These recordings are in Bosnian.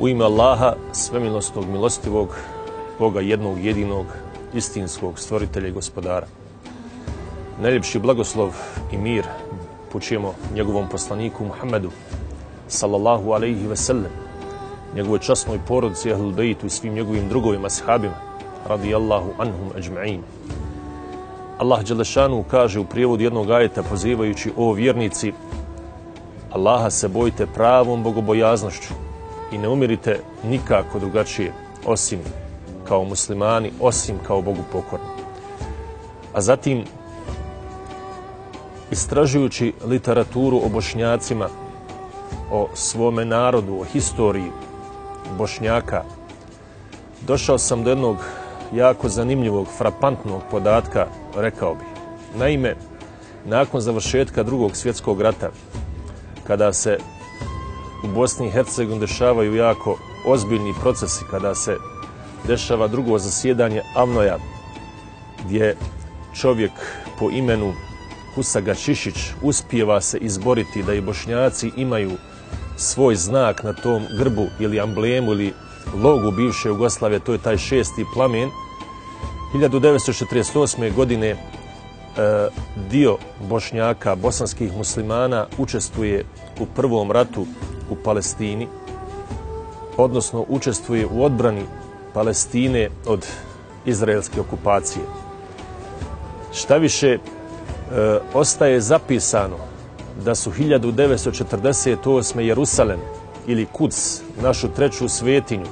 U ime Allaha, svemilostnog, milostivog, Boga jednog, jedinog, istinskog stvoritelja i gospodara. Najljepši blagoslov i mir pućujemo njegovom poslaniku Muhammedu, sallallahu alaihi ve sellem, njegovoj časnoj porodici, ahlul bejtu i svim njegovim drugovima, sahabima, radijallahu anhum ajma'in. Allah Đelešanu kaže u prijevodu jednog ajeta pozivajući o vjernici Allaha se bojite pravom bogobojaznošću i ne umirite nikako drugačije osim kao muslimani, osim kao Bogu pokorni. A zatim, istražujući literaturu o bošnjacima, o svome narodu, o historiji bošnjaka, došao sam do jednog jako zanimljivog, frapantnog podatka, rekao bih. Naime, nakon završetka drugog svjetskog rata, kada se u Bosni i Hercegovini dešavaju jako ozbiljni procesi, kada se dešava drugo zasjedanje Avnoja, gdje čovjek po imenu Husaga Čišić uspijeva se izboriti da i bošnjaci imaju svoj znak na tom grbu ili amblemu ili logu bivše Jugoslavije, to je taj šesti plamen. 1948. godine e, dio bošnjaka, bosanskih muslimana učestvuje u prvom ratu u Palestini, odnosno učestvuje u odbrani Palestine od izraelske okupacije. Šta više, e, ostaje zapisano da su 1948. Jerusalem ili Kuc, našu treću svetinju,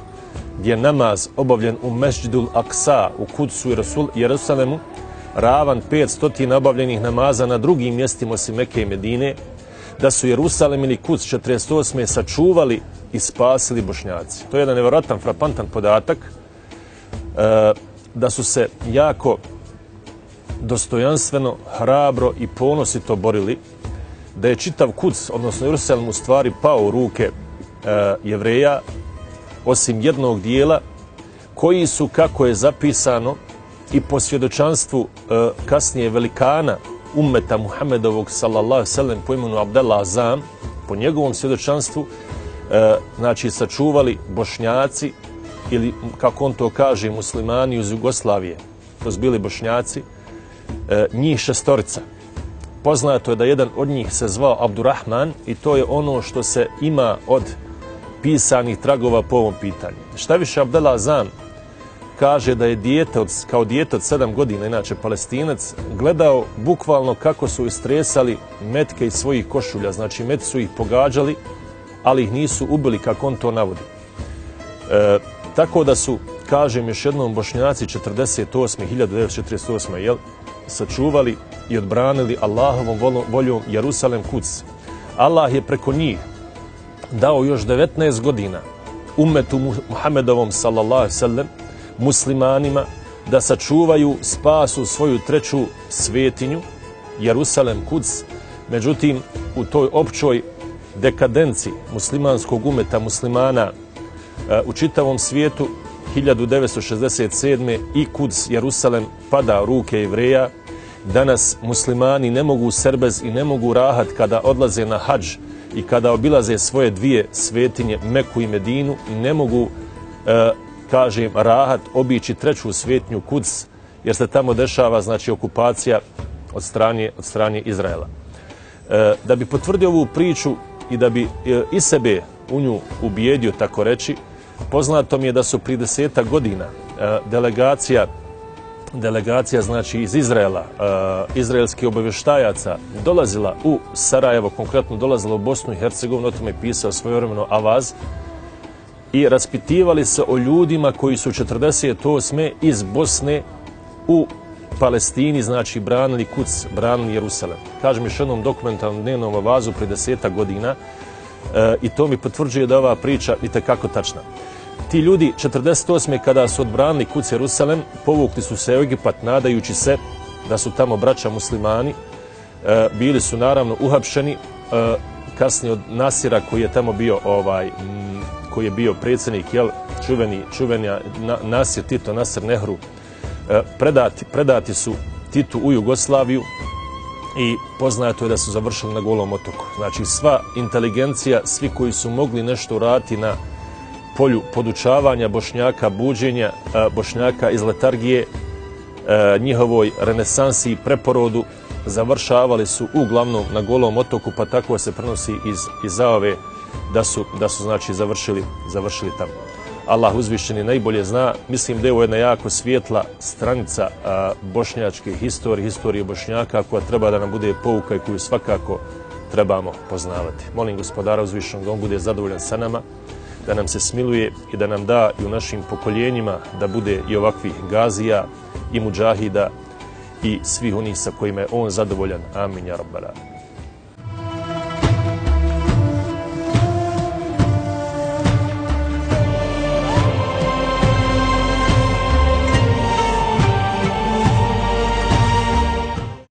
gdje je namaz obavljen u Mešđidul Aksa u Kucu i Jerusalemu, ravan 500 obavljenih namaza na drugim mjestima osim Mekke i Medine, da su Jerusalem ili Kuc 48. sačuvali i spasili bošnjaci. To je jedan nevjerojatan, frapantan podatak e, da su se jako dostojanstveno, hrabro i ponosito borili da je čitav Kuc, odnosno Jerusalem, u stvari pao u ruke e, jevreja, osim jednog dijela, koji su, kako je zapisano, i po svjedočanstvu e, kasnije velikana ummeta Muhammedovog sallallahu sallam po imenu Abdallah Azam, po njegovom svjedočanstvu, e, znači sačuvali bošnjaci ili kako on to kaže muslimani iz Jugoslavije, to su bili bošnjaci, e, njih šestorica. Poznato je da jedan od njih se zvao Abdurrahman i to je ono što se ima od pisanih tragova po ovom pitanju. Šta više Abdallah Azam kaže da je dijete od, kao dijete od sedam godina, inače palestinac, gledao bukvalno kako su istresali metke iz svojih košulja. Znači, met su ih pogađali, ali ih nisu ubili, kako on to navodi. E, tako da su, kažem još jednom, bošnjaci 48. 1948. Jel, sačuvali i odbranili Allahovom voljom Jerusalem kuc. Allah je preko njih dao još 19 godina umetu Muhammedovom sallallahu sallam muslimanima da sačuvaju spasu svoju treću svetinju, Jerusalem Kuc. Međutim, u toj općoj dekadenci muslimanskog umeta muslimana e, u čitavom svijetu 1967. i Kuc Jerusalem pada u ruke jevreja. Danas muslimani ne mogu serbez i ne mogu rahat kada odlaze na hađ i kada obilaze svoje dvije svetinje Meku i Medinu ne mogu e, kažem, rahat obići treću svetnju Kuc, jer se tamo dešava, znači, okupacija od strane, od strane Izraela. E, da bi potvrdio ovu priču i da bi e, i sebe u nju ubijedio, tako reći, poznato mi je da su pri deseta godina e, delegacija delegacija znači iz Izraela, e, izraelski obavještajaca dolazila u Sarajevo, konkretno dolazila u Bosnu i Hercegovinu, o tome je pisao svojevremeno Avaz, i raspitivali se o ljudima koji su 48. iz Bosne u Palestini, znači branili Kuc, branili Jerusalem. Kažem još jednom dokumentalnom dnevnom avazu pre deseta godina e, i to mi potvrđuje da ova priča i tekako tačna. Ti ljudi 48. kada su odbranili Kuc Jerusalem, povukli su se u Egipat nadajući se da su tamo braća muslimani, e, bili su naravno uhapšeni, e, kasnije od Nasira koji je tamo bio ovaj koji je bio predsjednik, jel, čuveni, čuveni Nasir Tito, Nasir Nehru, e, predati, predati su Titu u Jugoslaviju i poznato je da su završili na golom otoku. Znači, sva inteligencija, svi koji su mogli nešto uraditi na polju podučavanja bošnjaka, buđenja e, bošnjaka iz letargije, e, njihovoj renesansi i preporodu, završavali su uglavnom na golom otoku, pa tako se prenosi iz, iz Zaove da su, da su znači završili, završili tamo. Allah uzvišeni najbolje zna, mislim da je ovo jedna jako svijetla stranica a, bošnjačke historije, historije bošnjaka koja treba da nam bude pouka i koju svakako trebamo poznavati. Molim gospodara uzvišenog da on bude zadovoljan sa nama, da nam se smiluje i da nam da i u našim pokoljenjima da bude i ovakvih gazija i muđahida i svih onih sa kojima je on zadovoljan. Amin, ja rabbala.